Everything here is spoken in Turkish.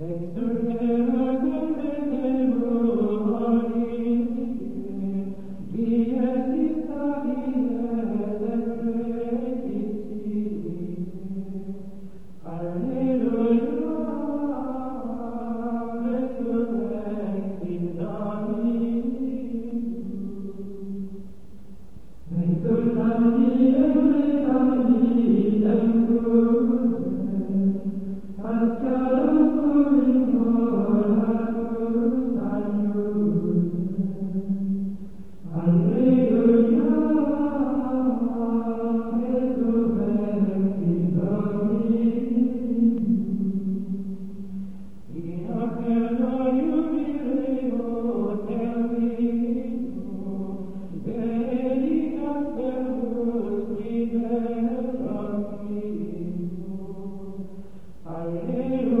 Alleluia. Amen.